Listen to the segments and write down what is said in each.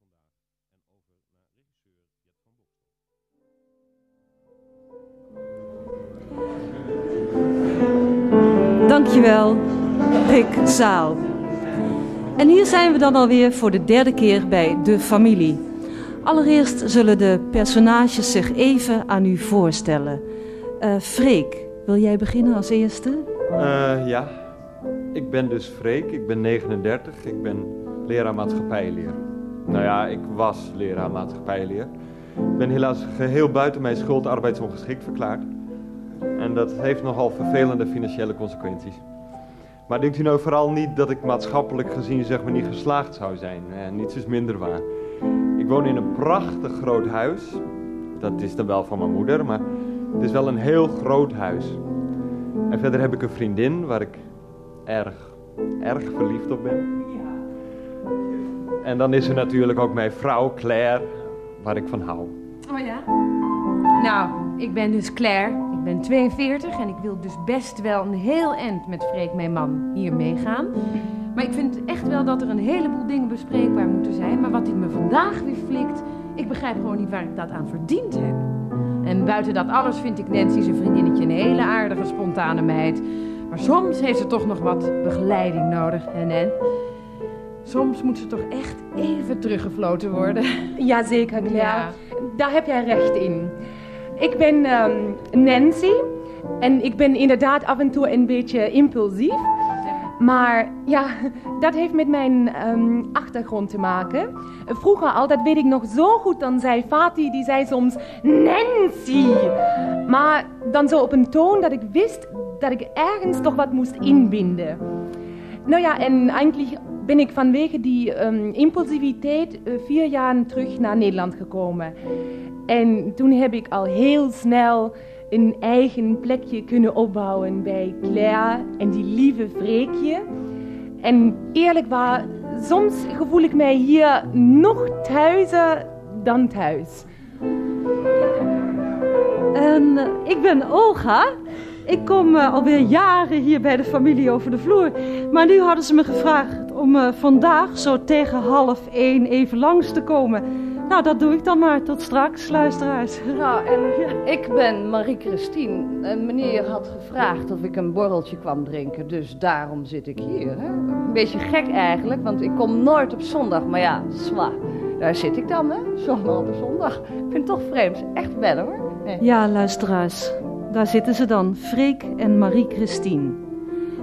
van vandaag en over naar regisseur Jet van Bokstel. Dankjewel, Rick Zaal. En hier zijn we dan alweer voor de derde keer bij De Familie. Allereerst zullen de personages zich even aan u voorstellen. Eh Freek, wil jij beginnen als eerste? Eh, ja, ik ben dus Freek, ik ben 39, ik ben leraar maatschappijleer. Nou ja, ik was leraar maatschappijleer. Ik ben helaas geheel buiten mijn schuld arbeidsongeschikt verklaard. En dat heeft nogal vervelende financiële consequenties. Maar denkt u nou vooral niet dat ik maatschappelijk gezien zeg maar niet geslaagd zou zijn. Eh, niets is minder waar. Ik woon in een prachtig groot huis. Dat is dan wel van mijn moeder, maar het is wel een heel groot huis. En verder heb ik een vriendin waar ik erg, erg verliefd op ben. En dan is er natuurlijk ook mijn vrouw Claire, waar ik van hou. Oh ja? Nou, ik ben dus Claire. Ik ben 42 en ik wil dus best wel een heel eind met Freek, mijn man, hier meegaan. Maar ik vind echt wel dat er een heleboel dingen bespreekbaar moeten zijn. Maar wat hij me vandaag weer flikt, ik begrijp gewoon niet waar ik dat aan verdiend heb. En buiten dat alles vind ik Nancy zijn vriendinnetje een hele aardige, spontane meid. Maar soms heeft ze toch nog wat begeleiding nodig, hè? Soms moet ze toch echt even teruggefloten worden. Jazeker, Claire. Ja. Daar heb jij recht in. Ik ben ehm, Nancy en ik ben inderdaad af en toe een beetje impulsief. Maar ja, dat heeft met mijn ehm, achtergrond te maken. Vroeger al, dat weet ik nog zo goed, dan zei Fatih, die zei soms Nancy. Maar dan zo op een toon dat ik wist dat ik ergens toch wat moest inbinden. Nou ja, en eigenlijk ben ik vanwege die ehm, impulsiviteit eh, vier jaar terug naar Nederland gekomen. En toen heb ik al heel snel een eigen plekje kunnen opbouwen bij Claire en die lieve Freekje. En eerlijk waar, soms gevoel ik mij hier nog thuiser dan thuis. Eh, ik ben Olga. Ik kom eh, alweer jaren hier bij de familie over de vloer. Maar nu hadden ze me gevraagd om eh, vandaag zo tegen half één even langs te komen. Nou, dat doe ik dan maar. Tot straks, luisteraars. Nou, en ik ben Marie-Christine. En meneer had gevraagd of ik een borreltje kwam drinken, dus daarom zit ik hier. Hè? Een beetje gek eigenlijk, want ik kom nooit op zondag. Maar ja, zwaar. Daar zit ik dan, hè? Zomaar op zondag. Ik vind het toch vreemd. Echt wennen, hoor. Nee. Ja, luisteraars. Daar zitten ze dan, Freek en Marie-Christine.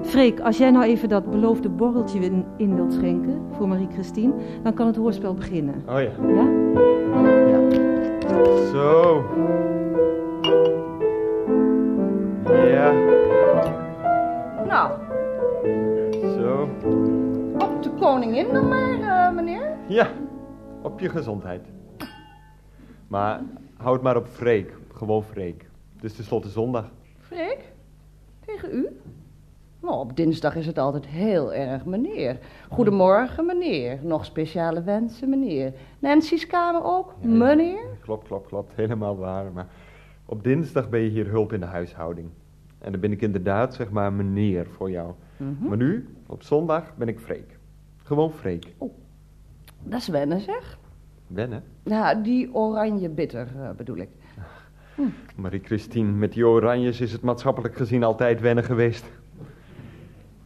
Freek, als jij nou even dat beloofde borreltje in, in wilt schenken voor Marie-Christine, dan kan het hoorspel beginnen. Oh ja. Ja? Zo. Ja, Nou, zo. op de koningin dan maar, eh, meneer. Ja, op je gezondheid. Maar houd maar op Freek. Gewoon Freek. Het is tenslotte zondag. Freek, tegen u? Nou, op dinsdag is het altijd heel erg meneer. Goedemorgen, meneer. Nog speciale wensen, meneer. Nancy's kamer ook, meneer. Klopt, klopt, klopt. Helemaal waar. Maar op dinsdag ben je hier hulp in de huishouding. En dan ben ik inderdaad, zeg maar, meneer voor jou. Mhm. Maar nu, op zondag, ben ik Freek. Gewoon Freek. Dat is wennen, zeg. Wennen. Nou, die oranje bitter eh, bedoel ik. Marie-Christine, met die oranjes is het maatschappelijk gezien altijd wennen geweest.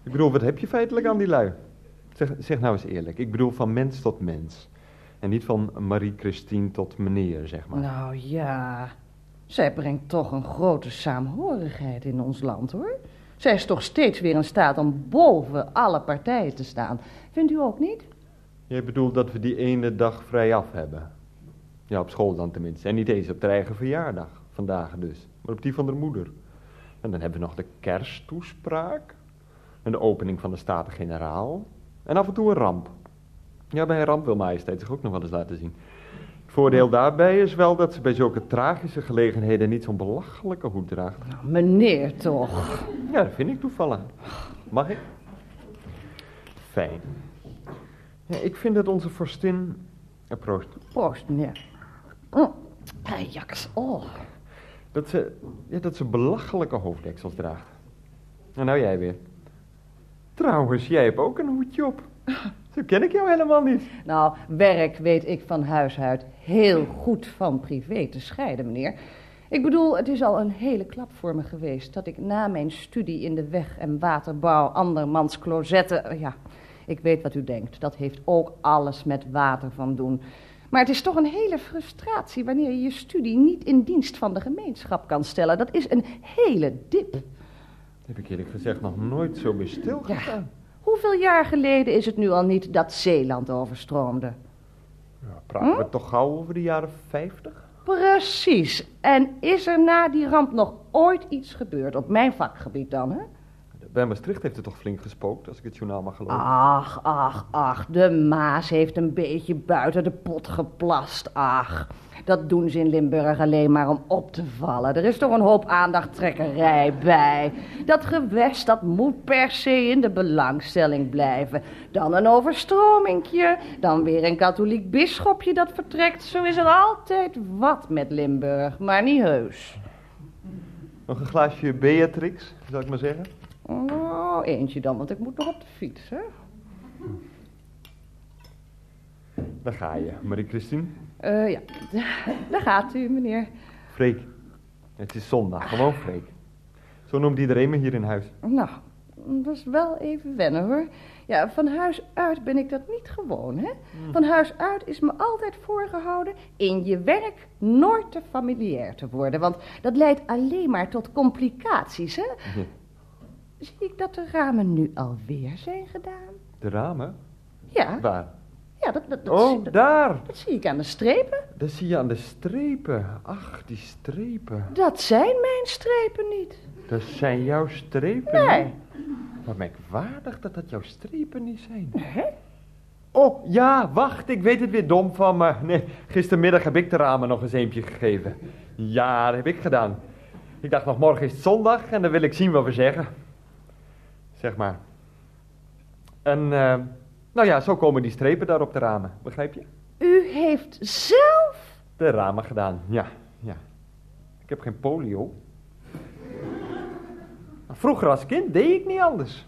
Ik bedoel, wat heb je feitelijk aan die lui? Zeg, zeg nou eens eerlijk. Ik bedoel van mens tot mens. En niet van Marie-Christine tot meneer, zeg maar. Nou ja, zij brengt toch een grote saamhorigheid in ons land, hoor. Zij is toch steeds weer in staat om boven alle partijen te staan. Vindt u ook niet? Jij bedoelt dat we die ene dag vrij af hebben? Ja, op school dan tenminste. En niet eens op de eigen verjaardag. Vandaag dus. Maar op die van de moeder. En dan hebben we nog de kersttoespraak. En de opening van de Staten-Generaal. En af en toe een ramp. Ja, bij een ramp wil majesteit zich ook nog wel eens laten zien. Het voordeel daarbij is wel dat ze bij zulke tragische gelegenheden niet zo'n belachelijke hoed draagt. Nou, meneer toch. Ja, dat vind ik toevallig. Mag ik? Fijn. Ja, ik vind dat onze vorstin... Ja, proost. Proost, meneer. Jaks, oh. Dat ze, ja, dat ze belachelijke hoofddeksels draagt. En nou jij weer. Trouwens, jij hebt ook een hoedje op. Zo ken ik jou helemaal niet. Nou, werk weet ik van huis heel goed van privé te scheiden, meneer. Ik bedoel, het is al een hele klap voor me geweest dat ik na mijn studie in de weg- en waterbouw andermans closetten... eh, Ja, ik weet wat u denkt. Dat heeft ook alles met water van doen. Maar het is toch een hele frustratie wanneer je je studie niet in dienst van de gemeenschap kan stellen. Dat is een hele dip. Dat heb ik eerlijk gezegd nog nooit zo bij stilgestaan. Hoeveel jaar geleden is het nu al niet dat Zeeland overstroomde? Ja, praten we toch gauw over de jaren 50? Precies. En is er na die ramp nog ooit iets gebeurd? Op mijn vakgebied dan, hè? Bij Maastricht heeft het toch flink gespookt, als ik het journaal mag geloven. Ach, ach, ach. De Maas heeft een beetje buiten de pot geplast. Ach, dat doen ze in Limburg alleen maar om op te vallen. Er is toch een hoop aandachttrekkerij bij. Dat gewest, dat moet per se in de belangstelling blijven. Dan een overstromingje, dan weer een katholiek bisschopje dat vertrekt. Zo is er altijd wat met Limburg, maar niet heus. Nog een glaasje Beatrix, zou ik maar zeggen. Oh, eentje dan, want ik moet nog op de fiets, hè? Daar ga je, Marie-Christine. Eh, ja, daar gaat u, meneer. Freek. Het is zondag, gewoon Freek. Zo noemt iedereen me hier in huis. Nou, dat is wel even wennen, hoor. Ja, van huis uit ben ik dat niet gewoon, hè? Van huis uit is me altijd voorgehouden in je werk nooit te familiair te worden. Want dat leidt alleen maar tot complicaties, hè? Zie ik dat de ramen nu alweer zijn gedaan? De ramen? Ja, Waar? ja dat, dat, dat, zie, Oh, dat, daar! dat zie ik aan de strepen. Dat zie je aan de strepen. Ach, die strepen. Dat zijn mijn strepen niet. Dat zijn jouw strepen Nee. niet? Wat merkwaardig dat dat jouw strepen niet zijn. Hè? Oh, ja, wacht, ik weet het weer dom van me. Nee, gistermiddag heb ik de ramen nog een zeempje gegeven. Ja, dat heb ik gedaan. Ik dacht nog, morgen is het zondag en dan wil ik zien wat we zeggen. Zeg maar. En, eh, nou ja, zo komen die strepen daar op de ramen, begrijp je? U heeft zelf De ramen gedaan, ja, ja. Ik heb geen polio. Vroeger als kind deed ik niet anders.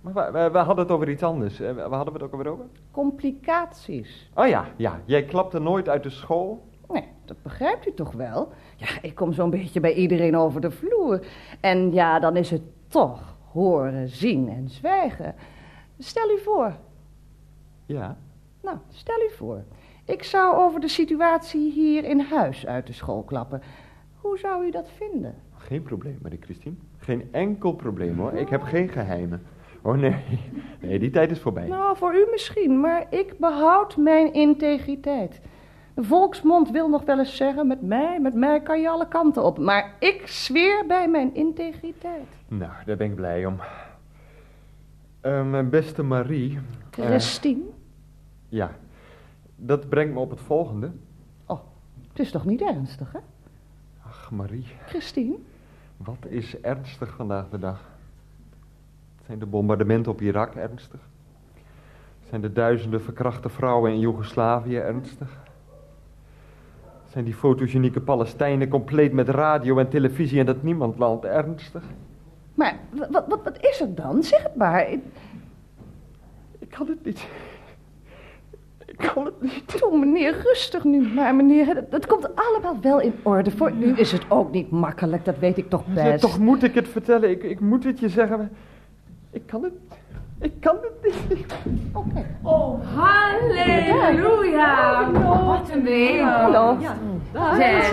Maar we, we- we hadden het over iets anders. Eh, Waar hadden we het ook alweer over? complicaties. Oh ja, ja. Jij klapte nooit uit de school. Nee, dat begrijpt u toch wel? Ja, ik kom zo'n beetje bij iedereen over de vloer. En ja, dan is het toch horen, zien en zwijgen. Stel u voor. Ja. Nou, stel u voor. Ik zou over de situatie hier in huis uit de school klappen. Hoe zou u dat vinden? Geen probleem, Marie Christine. Geen enkel probleem hoor. Ik heb geen geheimen. Oh nee, nee, die tijd is voorbij. Nou, voor u misschien, maar ik behoud mijn integriteit. De volksmond wil nog wel eens zeggen, met mij, met mij kan je alle kanten op. Maar ik zweer bij mijn integriteit. Nou, daar ben ik blij om. Eh, mijn beste Marie. eh, Christine? ja, dat brengt me op het volgende. Oh, het is toch niet ernstig, hè? Ach, Marie, Christine? wat is ernstig vandaag de dag? Zijn de bombardementen op Irak ernstig? Zijn de duizenden verkrachte vrouwen in Joegoslavië ernstig? Zijn die fotogenieke Palestijnen compleet met radio en televisie in dat niemandland ernstig? Maar wat, wat, wat is er dan? Zeg het maar. Ik- Ik kan het niet. Ik kan het niet. Toe, meneer, rustig nu maar, meneer. Het, het komt allemaal wel in orde. Voor u is het ook niet makkelijk, dat weet ik toch Ja, best. toch moet ik het vertellen. Ik, ik moet het je zeggen. Ik kan het. Ik kan het niet. Oké. Oh, halleluja! Wat een weer. Hallo. Zeg.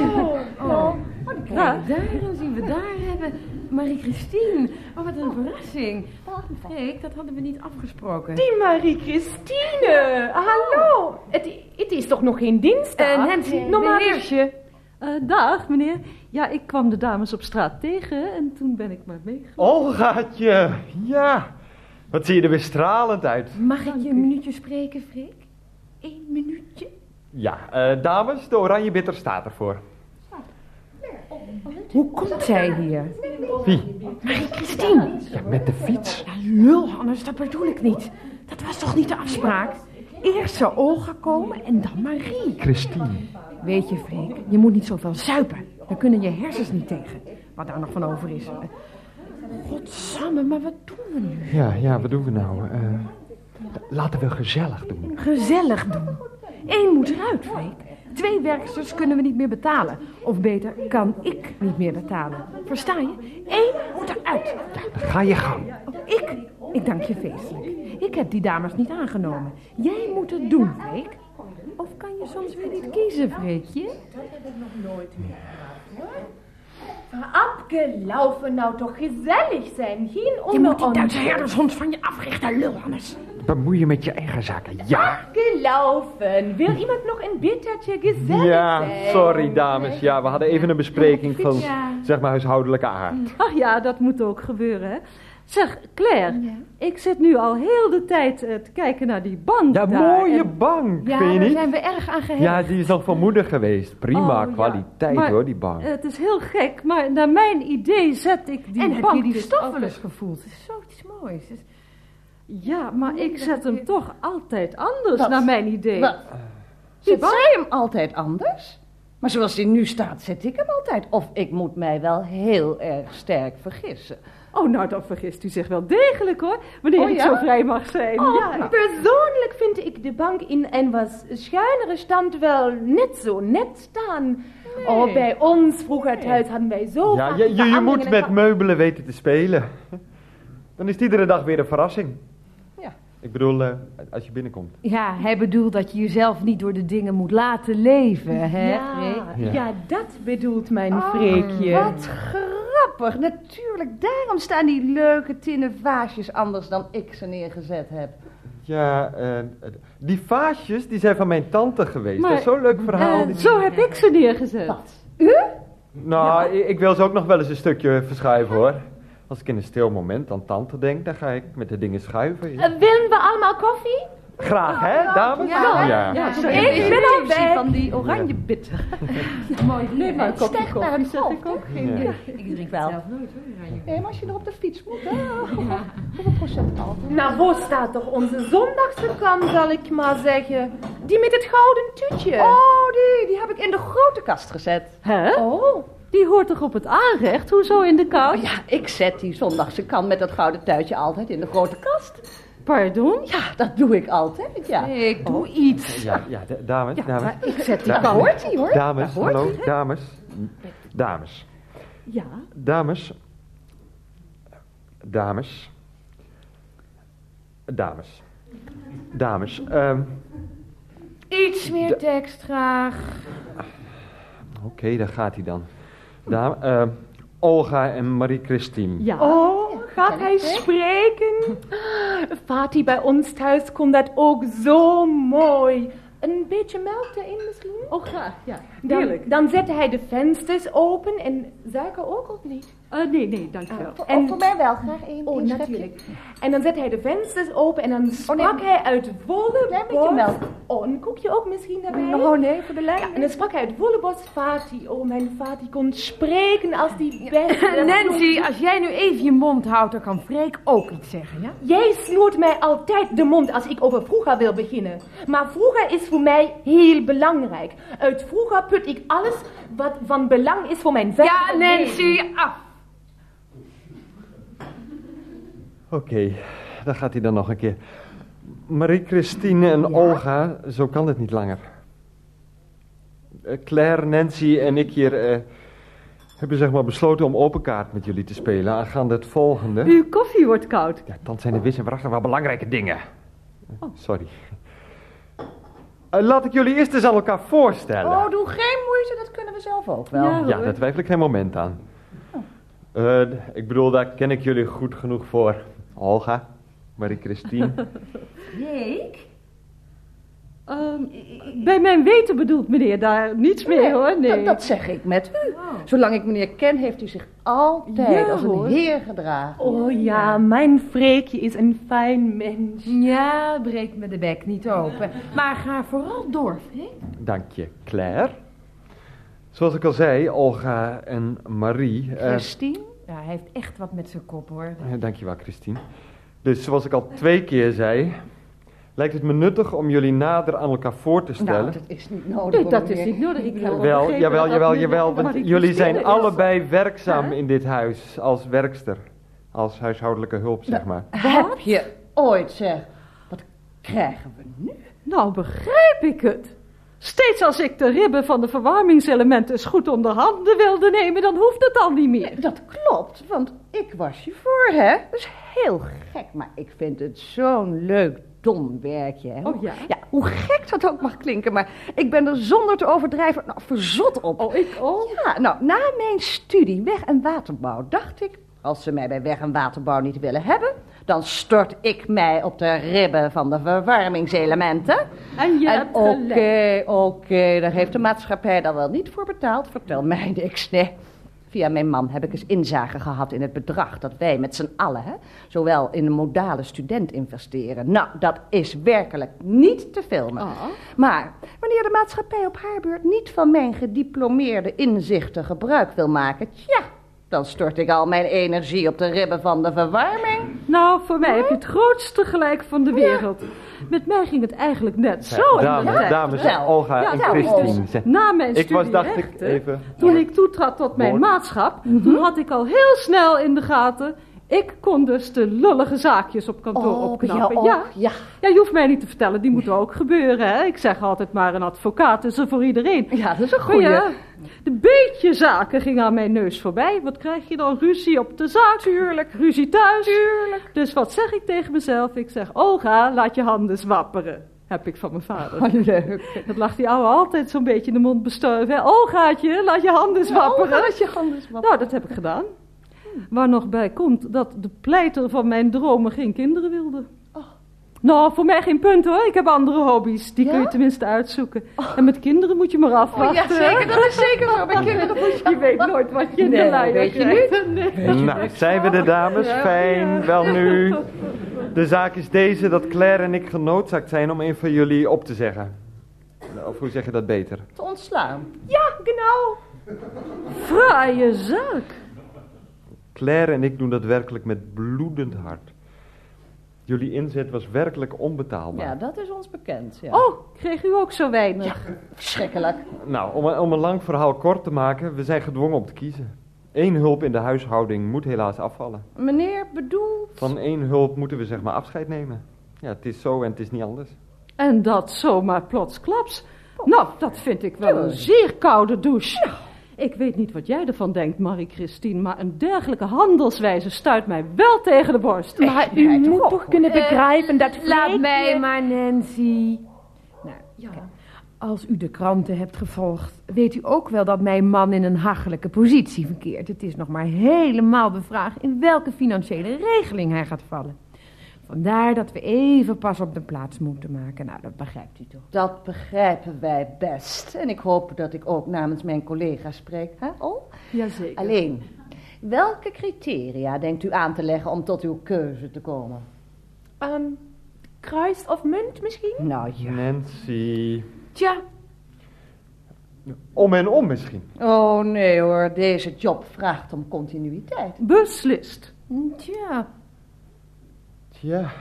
Ja. Kijk, daar zien we daar hebben Marie-Christine. Oh, wat een verrassing. Freek, dat hadden we niet afgesproken. Die Marie-Christine. Hallo. Het, het is toch nog geen dinsdag? Eh, Nancy, nog maar. Eh, dag, meneer. Ja, ik kwam de dames op straat tegen en toen ben ik maar meegegaan. Olgaatje. Ja. Wat zie je er weer stralend uit. Mag ik je een minuutje spreken, Freek? Eén minuutje? Ja, eh, dames, de oranje bitter staat ervoor. Hoe komt zij hier? Wie? Marie-Christine. Ja, met de fiets. Ja, lul, Hannes, dat bedoel ik niet. Dat was toch niet de afspraak? Eerst zou Olga komen en dan Marie. Christine. Weet je, Freek, je moet niet zoveel zuipen. Dan kunnen je hersens niet tegen. Wat daar nog van over is. Godsamme, maar wat doen we nu? Ja, ja, wat doen we nou? Eh, Laten we gezellig doen. Gezellig doen. Eén moet eruit, Freek. Twee werksters kunnen we niet meer betalen. Of beter, kan ik niet meer betalen. Versta je? Eén moet eruit. Dan ga je gang. Ik? Ik dank je feestelijk. Ik heb die dames niet aangenomen. Jij moet het doen, Freek. Of kan je soms weer niet kiezen, Freekje? Abgelaufen, nou toch gezellig zijn. Geen Je onder moet die. Duitse herdershond van je africhten, lul anders. Bemoei je met je eigen zaken. Ja. Gelaufen. Wil iemand nog een bittertje gezellig Ja, zijn? sorry dames. Ja, we hadden even een bespreking van, zeg maar, huishoudelijke aard. Ach ja, dat moet ook gebeuren, hè. Zeg, Claire, ik zit nu al heel de tijd eh, te kijken naar die bank Ja, daar. mooie En- bank, Ja, vind je daar niet? zijn we erg aan gehecht. Ja, die is nog van moeder geweest. Prima Oh, ja. kwaliteit Maar, hoor, die bank. eh, Het is heel gek, maar naar mijn idee zet ik die en heb bank je die dus stof wel altijd- eens gevoeld? Het is zoiets moois. Is- Ja, maar ik zet hem toch altijd anders, Wat? naar mijn idee. Wat? Zet zij hem altijd anders? Maar zoals hij nu staat, zet ik hem altijd. Of ik moet mij wel heel erg sterk vergissen. Oh, nou, dan vergist u zich wel degelijk, hoor. Wanneer Oh, ik zo vrij mag zijn. Oh, ja. persoonlijk vind ik de bank in een wat schuinere stand wel net zo net staan. Oh, bij ons vroeger thuis hadden wij zo Ja, je, je, moet met van- meubelen weten te spelen. Dan is het iedere dag weer een verrassing. Ja. Ik bedoel, eh, als je binnenkomt. Ja, hij bedoelt dat je jezelf niet door de dingen moet laten leven, hè, Ja? Ja. ja, dat bedoelt mijn Oh, Freekje. Wat grappig. Natuurlijk, daarom staan die leuke tinnen vaasjes anders dan ik ze neergezet heb. Ja, die vaasjes die zijn van mijn tante geweest. Maar, dat is zo'n leuk verhaal. Eh, zo heb ik ze neergezet. Wat? Nou, ik, ik wil ze ook nog wel eens een stukje verschuiven hoor. Als ik in een stil moment aan tante denk, dan ga ik met de dingen schuiven. ja. Eh, willen we allemaal koffie? Graag, hè, dames? Ja. ja. Ja, zo Ik even ben al een bij. van die oranje bitter. Mooi. Neem maar een kopje Sterk naar koffie, zeg ik ook. hè? Ja. Ik drink wel. zelf nooit, hoor. oranje. Nee, maar als je er op de fiets moet, dan... Hoeveel procent al? Nou, waar staat toch onze zondagse kan, zal ik maar zeggen. Die met het gouden tuutje. Oh, die, die heb ik in de grote kast gezet. Hè? Oh. Die hoort toch op het aanrecht? Hoezo in de kast? Oh ja, ik zet die zondagse kan met dat gouden tuitje altijd in de grote kast. Pardon? Ja, dat doe ik altijd, ja. Ik doe iets. Ja, ja, da- dames, dames. Maar ik zet die Da- kan. Hoort die, hoor. Dames, hallo, dames. Dames. Ja. Dames. Dames. Dames. Dames. ehm, Iets meer tekst graag. Oké, daar gaat hij dan. Dame, ehm, Olga en Marie-Christine. Ja. Oh, gaat hij spreken? Fatih bij ons thuis kon dat ook zo mooi. Een beetje melk erin misschien? Oh, graag. Ja. Dan, Heerlijk. dan zette hij de vensters open en suiker ook of niet? Eh, nee, nee, dankjewel. Voor, En- oh, voor mij wel graag één. Oh, schepje. natuurlijk. En dan zette hij de vensters open en dan sprak nee. hij uit volle Klein beetje borst. melk. Oh, een koekje ook misschien daarbij? Oh nee, voor de lijn. Ja, en dan sprak hij uit volle borst Fatih. Oh, mijn Fatih kon spreken als die beste. Nancy, als jij nu even je mond houdt, dan kan Freek ook iets zeggen, ja? Jij snoert mij altijd de mond als ik over vroeger wil beginnen. Maar vroeger is voor mij heel belangrijk. Uit vroeger put ik alles wat van belang is voor mijn Ja, verdere leven. Nancy, af. Oké, dan gaat hij dan nog een keer. Marie-Christine en Olga, zo kan het niet langer. Eh, Claire, Nancy en ik hier eh, hebben zeg maar besloten om open kaart met jullie te spelen aangaande het volgende. Uw koffie wordt koud. Ja, dan zijn er wis en wel belangrijke dingen. Eh, Sorry. Eh, laat ik jullie eerst eens aan elkaar voorstellen. Oh, doe geen moeite, dat kunnen we zelf ook wel. Ja. Ja, daar twijfel ik geen moment aan. Eh, ik bedoel, daar ken ik jullie goed genoeg voor. Olga, Marie-Christine. Freek? Ehm, bij mijn weten bedoelt meneer daar niets mee hoor. Nee. Dat, dat zeg ik met u. Zolang ik meneer ken, heeft hij zich altijd Ja, als een hoor. heer gedragen. Oh ja, mijn Freekje is een fijn mens. Ja, breek me de bek niet open. Maar ga vooral door, Freek. Dank je, Claire. Zoals ik al zei, Olga en Marie. eh, Christine? Ja, hij heeft echt wat met zijn kop, hoor. eh, dankjewel, Christine. Dus zoals ik al twee keer zei, lijkt het me nuttig om jullie nader aan elkaar voor te stellen. Nou, dat is niet nodig. Nee, dat is niet nodig. Ik heb wel jawel, jawel, jawel, want jullie zijn allebei werkzaam in dit huis als werkster. Als huishoudelijke hulp, zeg maar. Heb je ooit, zeg. Wat krijgen we nu? Nou begrijp ik het. Steeds als ik de ribben van de verwarmingselementen eens goed onder handen wilde nemen, dan hoeft het al niet meer. Dat klopt, want ik was je voor, hè? Dat is heel gek, maar ik vind het zo'n leuk, dom werkje. Hè? Oh, ja? Ja, hoe gek dat ook mag klinken, maar ik ben er zonder te overdrijven nou, verzot op. Oh, ik ook? Ja, nou, na mijn studie weg- en waterbouw dacht ik... als ze mij bij weg- en waterbouw niet willen hebben... dan stort ik mij op de ribben van de verwarmingselementen. En je en oké, gelijk. oké, daar heeft de maatschappij dan wel niet voor betaald. Vertel mij niks, nee. Via mijn man heb ik eens inzage gehad in het bedrag dat wij met z'n allen, hè, zowel in een modale student investeren. Nou, dat is werkelijk niet te filmen. Oh. Maar wanneer de maatschappij op haar beurt niet van mijn gediplomeerde inzichten gebruik wil maken, tja, dan stort ik al mijn energie op de ribben van de verwarming. Nou, voor mij heb je het grootste gelijk van de wereld. Met mij ging het eigenlijk net zo. dames, tijd. dames, Wel. Olga Ja, en Christine. dus zeg- na mijn Ik studie was, dacht ik, even... Toen ik toetrad tot mijn Woord. maatschap, toen had ik al heel snel in de gaten... Ik kon dus de lullige zaakjes op kantoor opknappen. ja, ja. ja. Ja, je hoeft mij niet te vertellen, die moeten ook gebeuren. Hè? Ik zeg altijd maar, een advocaat is er voor iedereen. Ja, dat is een goeie. ja, de beetje zaken gingen aan mijn neus voorbij. Wat krijg je dan? Ruzie op de zaak. Tuurlijk. Ruzie thuis. Tuurlijk. Dus wat zeg ik tegen mezelf? Ik zeg, Olga, laat je handen zwapperen. Heb ik van mijn vader. Oh, leuk. Dat lag die ouwe altijd zo'n beetje in de mond bestuiven. hè. Olgaatje, laat je handen zwapperen. Oh, laat je handen zwapperen. Nou, dat heb ik gedaan. Waar nog bij komt dat de pleiter van mijn dromen geen kinderen wilde. Nou, voor mij geen punt hoor. Ik heb andere hobby's. Die kun je tenminste uitzoeken. En met kinderen moet je maar afwachten. Oh, ja, zeker. Dat is zeker zo. Bij kinderen moet je Je weet nooit wat je in Nee, de lijn weet je krijgt. Nee. Nou, zijn we de dames? Ja, Fijn, ja. wel nu. De zaak is deze, dat Claire en ik genoodzaakt zijn om een van jullie op te zeggen. Of hoe zeg je dat beter? Te ontslaan. Ja, genau. Fraaie zaak. Claire en ik doen dat werkelijk met bloedend hart. Jullie inzet was werkelijk onbetaalbaar. Ja, dat is ons bekend. Ja. Oh, kreeg u ook zo weinig? verschrikkelijk. Nou, om, een- om een lang verhaal kort te maken, we zijn gedwongen om te kiezen. Eén hulp in de huishouding moet helaas afvallen. Meneer bedoelt... Van één hulp moeten we zeg maar afscheid nemen. Ja, het is zo en het is niet anders. En dat zomaar plotsklaps. Nou, dat vind ik wel een zeer koude douche. Ik weet niet wat jij ervan denkt, Marie-Christine, maar een dergelijke handelswijze stuit mij wel tegen de borst. Maar u moet toch kunnen begrijpen dat Laat Freekje- mij maar, Nancy. Nou, kijk, als u de kranten hebt gevolgd, weet u ook wel dat mijn man in een hachelijke positie verkeert. Het is nog maar helemaal de vraag in welke financiële regeling hij gaat vallen. Vandaar dat we even pas op de plaats moeten maken. Nou, dat begrijpt u toch? Dat begrijpen wij best. En ik hoop dat ik ook namens mijn collega's spreek. Hè, Ol? Jazeker. Alleen, welke criteria denkt u aan te leggen om tot uw keuze te komen? Kruis of munt misschien? Nou ja. Nancy. Tja, Om en om misschien. Oh nee hoor, deze job vraagt om continuïteit. Beslist. Tja, Tja,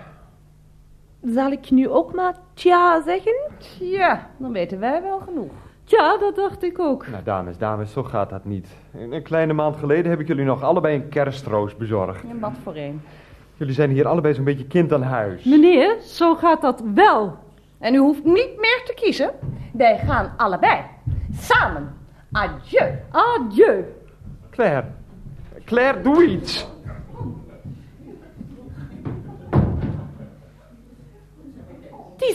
zal ik nu ook maar tja zeggen? Ja, dan weten wij wel genoeg. Ja, dat dacht ik ook. nou dames, dames, zo gaat dat niet. Een een kleine maand geleden heb ik jullie nog allebei een kerstroos bezorgd. En wat voor een. Jullie zijn hier allebei zo'n beetje kind aan huis. Meneer, zo gaat dat wel. En u hoeft niet meer te kiezen. Wij gaan allebei. Samen. Adieu. Adieu. Claire, Claire, doe iets.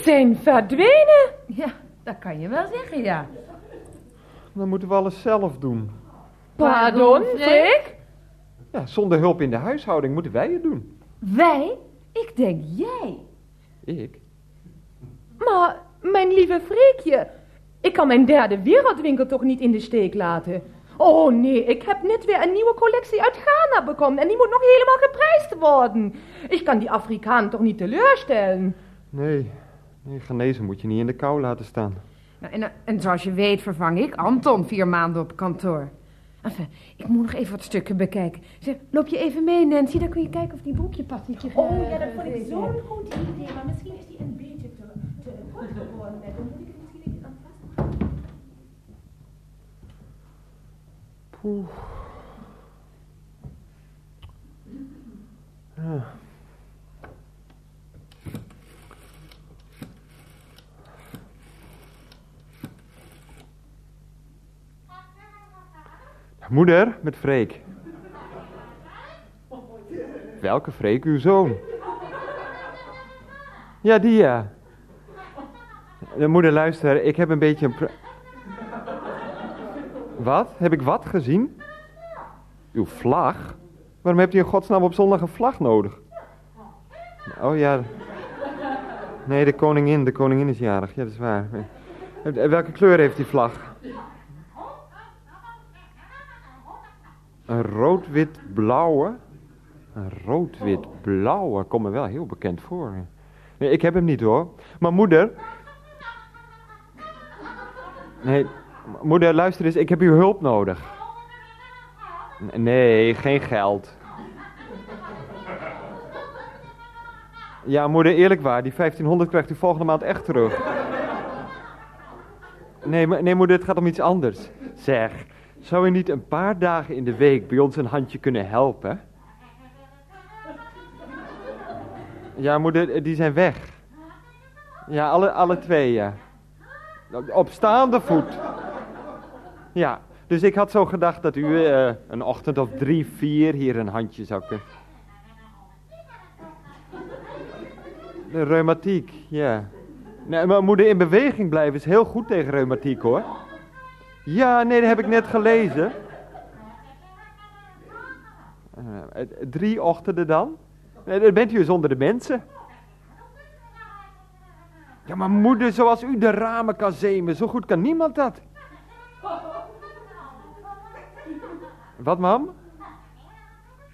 Zijn verdwenen. ja, dat kan je wel zeggen, ja. Dan moeten we alles zelf doen. Pardon, Freek? Ja, zonder hulp in de huishouding moeten wij het doen. Wij? Ik denk jij. Ik? Maar, mijn lieve Freekje, ik kan mijn derde wereldwinkel toch niet in de steek laten? Oh nee, ik heb net weer een nieuwe collectie uit Ghana bekomen en die moet nog helemaal geprijsd worden. Ik kan die Afrikaan toch niet teleurstellen? Nee, nee, genezen moet je niet in de kou laten staan. Nou, en, en zoals je weet vervang ik Anton vier maanden op kantoor. Enfin, ik moet nog even wat stukken bekijken. Zeg, loop je even mee, Nancy? Dan kun je kijken of die broekje past. Die je Oh ja, dat vond ik zo'n goed idee, maar misschien is die een beetje te, te kort geworden. Dan moet ik het misschien even aanpassen. Poeh. Ja. Moeder, met Freek. Welke Freek? Uw zoon. Ja, die ja. De moeder, luister, ik heb een beetje een... Wat? Heb ik wat gezien? Uw vlag? Waarom hebt u in godsnaam op zondag een vlag nodig? Oh ja. Nee, de koningin. De koningin is jarig. Ja, dat is waar. Eh, Welke kleur heeft die vlag? Een rood-wit-blauwe? Een rood-wit-blauwe. Komt me wel heel bekend voor. Nee, ik heb hem niet hoor. Maar moeder... Nee, moeder, luister eens. Ik heb uw hulp nodig. Nee, geen geld. Ja, moeder, eerlijk waar. Die 1500 krijgt u volgende maand echt terug. Nee, nee, moeder, het gaat om iets anders. Zeg, zou u niet een paar dagen in de week bij ons een handje kunnen helpen? Ja, moeder, die zijn weg. Ja, alle, alle twee, ja. Op staande voet. Ja, dus ik had zo gedacht dat u eh, een ochtend of drie, vier hier een handje zou kunnen. De reumatiek, ja. Nee, maar moeder in beweging blijven is heel goed tegen reumatiek hoor. Ja, nee, dat heb ik net gelezen. Eh, drie ochtenden dan? Nee, dan bent u zonder de mensen. Ja, maar moeder, zoals u de ramen kan zemen, zo goed kan niemand dat. Wat, mam?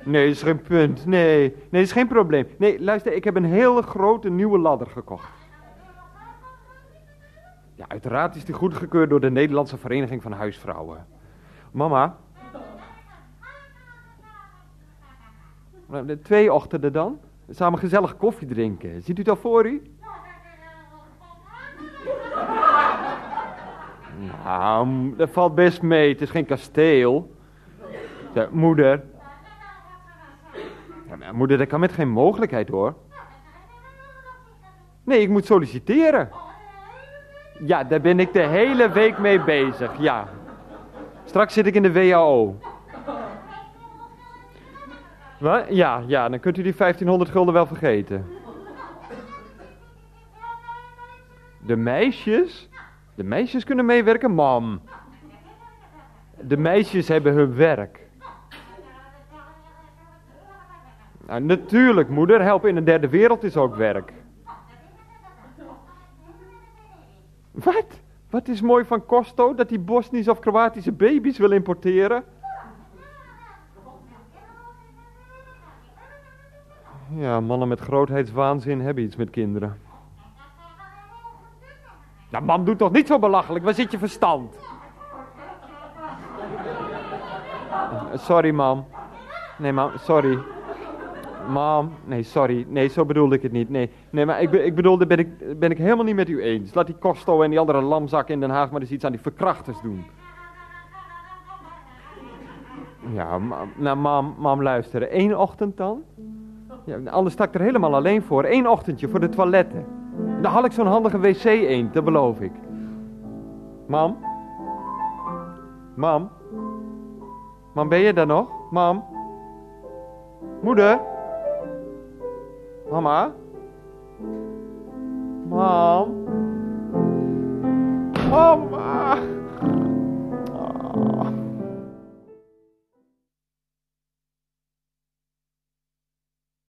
Nee, is geen punt. Nee, nee, is geen probleem. Nee, luister, ik heb een hele grote nieuwe ladder gekocht. Ja, uiteraard is die goedgekeurd door de Nederlandse Vereniging van Huisvrouwen. Mama. De Twee ochtenden dan. Samen gezellig koffie drinken. Ziet u al voor u? Nou, dat valt best mee. Het is geen kasteel. Moeder. Ja, moeder, dat kan met geen mogelijkheid hoor. Nee, ik moet solliciteren. Ja, daar ben ik de hele week mee bezig, ja. Straks zit ik in de WHO. Wat? Ja, ja, dan kunt u die 1500 gulden wel vergeten. De meisjes? De meisjes kunnen meewerken, mam. De meisjes hebben hun werk. Nou, natuurlijk, moeder. Helpen in een derde wereld is ook werk. Wat? Wat is mooi van Costo? Dat die Bosnische of Kroatische baby's wil importeren? Ja, mannen met grootheidswaanzin hebben iets met kinderen. Nou, mam, doe toch niet zo belachelijk. Waar zit je verstand? Sorry, mam. Nee, mam, sorry. Mam, nee, sorry. Nee, zo bedoelde ik het niet. Nee, nee maar ik, be- ik ben ik, ben ik helemaal niet met u eens. Laat die Costo en die andere lamzakken in Den Haag maar eens iets aan die verkrachters doen. Ja, nou, mam, mam, luister. Eén ochtend dan? Ja, anders sta ik er helemaal alleen voor. Eén ochtendje voor de toiletten. Dan haal ik zo'n handige wc eend, dat beloof ik. Mam? Mam? Mam, ben je daar nog? Mam? Moeder? Mama? Mom? Mama! Oh.